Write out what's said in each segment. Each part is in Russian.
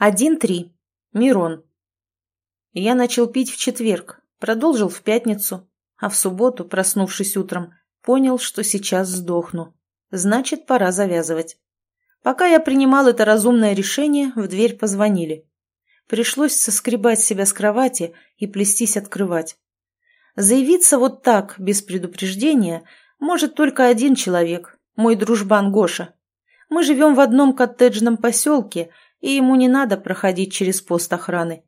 1.3. Мирон. Я начал пить в четверг, продолжил в пятницу, а в субботу, проснувшись утром, понял, что сейчас сдохну. Значит, пора завязывать. Пока я принимал это разумное решение, в дверь позвонили. Пришлось соскребать себя с кровати и плестись открывать. Заявиться вот так, без предупреждения, может только один человек, мой дружбан Гоша. Мы живем в одном коттеджном поселке, и ему не надо проходить через пост охраны.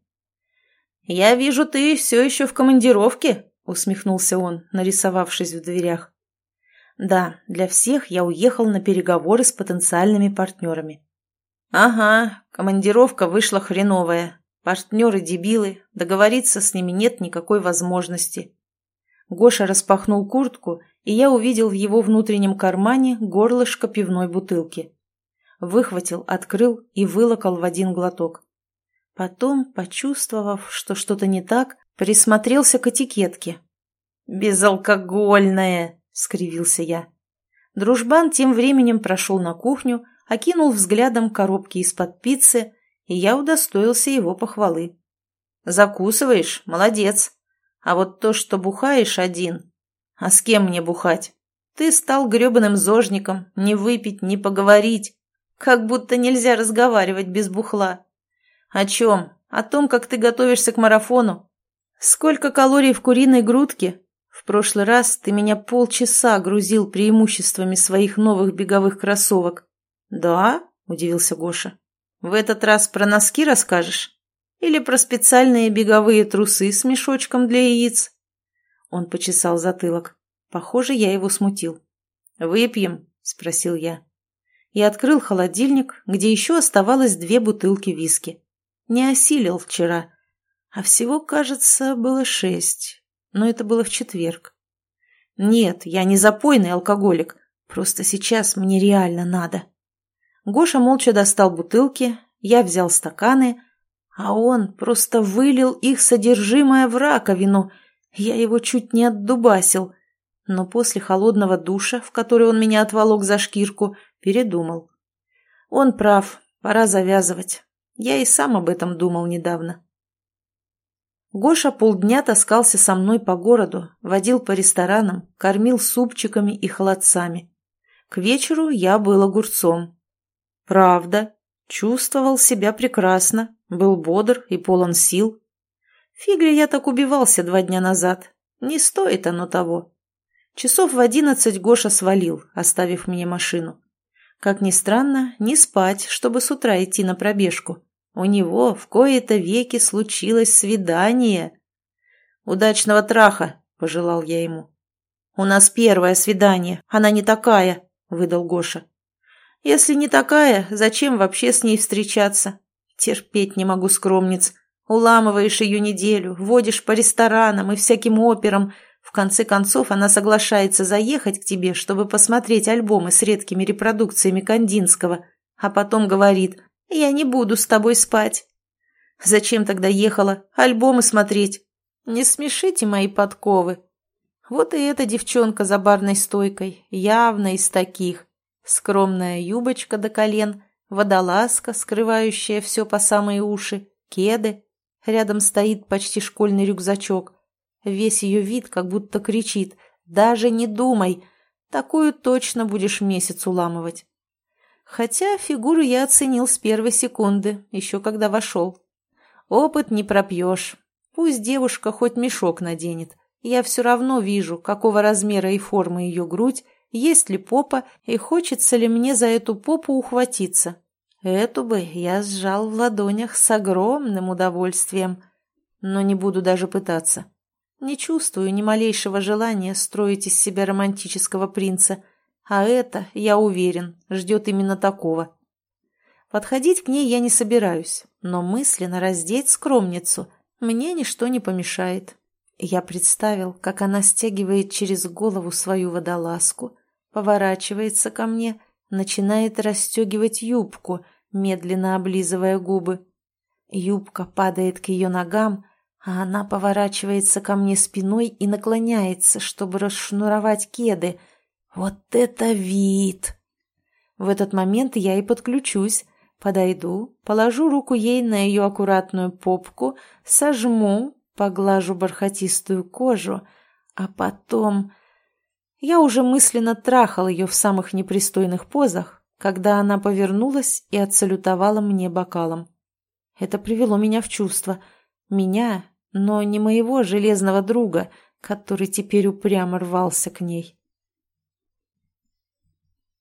«Я вижу, ты все еще в командировке», — усмехнулся он, нарисовавшись в дверях. «Да, для всех я уехал на переговоры с потенциальными партнерами». «Ага, командировка вышла хреновая. Партнеры дебилы, договориться с ними нет никакой возможности». Гоша распахнул куртку, и я увидел в его внутреннем кармане горлышко пивной бутылки. Выхватил, открыл и вылокал в один глоток. Потом, почувствовав, что что-то не так, присмотрелся к этикетке. «Безалкогольное!» — скривился я. Дружбан тем временем прошел на кухню, окинул взглядом коробки из-под пиццы, и я удостоился его похвалы. «Закусываешь? Молодец! А вот то, что бухаешь один... А с кем мне бухать? Ты стал гребаным зожником, не выпить, не поговорить. Как будто нельзя разговаривать без бухла. О чем? О том, как ты готовишься к марафону? Сколько калорий в куриной грудке? В прошлый раз ты меня полчаса грузил преимуществами своих новых беговых кроссовок. Да? Удивился Гоша. В этот раз про носки расскажешь? Или про специальные беговые трусы с мешочком для яиц? Он почесал затылок. Похоже, я его смутил. «Выпьем?» – спросил я и открыл холодильник, где еще оставалось две бутылки виски. Не осилил вчера, а всего, кажется, было шесть, но это было в четверг. Нет, я не запойный алкоголик, просто сейчас мне реально надо. Гоша молча достал бутылки, я взял стаканы, а он просто вылил их содержимое в раковину. Я его чуть не отдубасил. Но после холодного душа, в который он меня отволок за шкирку, Передумал. Он прав, пора завязывать. Я и сам об этом думал недавно. Гоша полдня таскался со мной по городу, водил по ресторанам, кормил супчиками и холодцами. К вечеру я был огурцом. Правда, чувствовал себя прекрасно, был бодр и полон сил. Фигли я так убивался два дня назад. Не стоит оно того. Часов в одиннадцать Гоша свалил, оставив мне машину. Как ни странно, не спать, чтобы с утра идти на пробежку. У него в кои-то веки случилось свидание. «Удачного траха!» – пожелал я ему. «У нас первое свидание, она не такая», – выдал Гоша. «Если не такая, зачем вообще с ней встречаться? Терпеть не могу скромниц. Уламываешь ее неделю, водишь по ресторанам и всяким операм, конце концов, она соглашается заехать к тебе, чтобы посмотреть альбомы с редкими репродукциями Кандинского, а потом говорит «Я не буду с тобой спать». Зачем тогда ехала? Альбомы смотреть. Не смешите мои подковы. Вот и эта девчонка за барной стойкой, явно из таких. Скромная юбочка до колен, водолазка, скрывающая все по самые уши, кеды. Рядом стоит почти школьный рюкзачок. Весь ее вид как будто кричит «Даже не думай! Такую точно будешь месяц уламывать!» Хотя фигуру я оценил с первой секунды, еще когда вошел. Опыт не пропьешь. Пусть девушка хоть мешок наденет. Я все равно вижу, какого размера и формы ее грудь, есть ли попа и хочется ли мне за эту попу ухватиться. Эту бы я сжал в ладонях с огромным удовольствием, но не буду даже пытаться. Не чувствую ни малейшего желания строить из себя романтического принца, а это, я уверен, ждет именно такого. Подходить к ней я не собираюсь, но мысленно раздеть скромницу мне ничто не помешает. Я представил, как она стягивает через голову свою водолазку, поворачивается ко мне, начинает расстегивать юбку, медленно облизывая губы. Юбка падает к ее ногам, а она поворачивается ко мне спиной и наклоняется, чтобы расшнуровать кеды. Вот это вид! В этот момент я и подключусь, подойду, положу руку ей на ее аккуратную попку, сожму, поглажу бархатистую кожу, а потом... Я уже мысленно трахал ее в самых непристойных позах, когда она повернулась и отсалютовала мне бокалом. Это привело меня в чувство. Меня, но не моего железного друга, который теперь упрямо рвался к ней.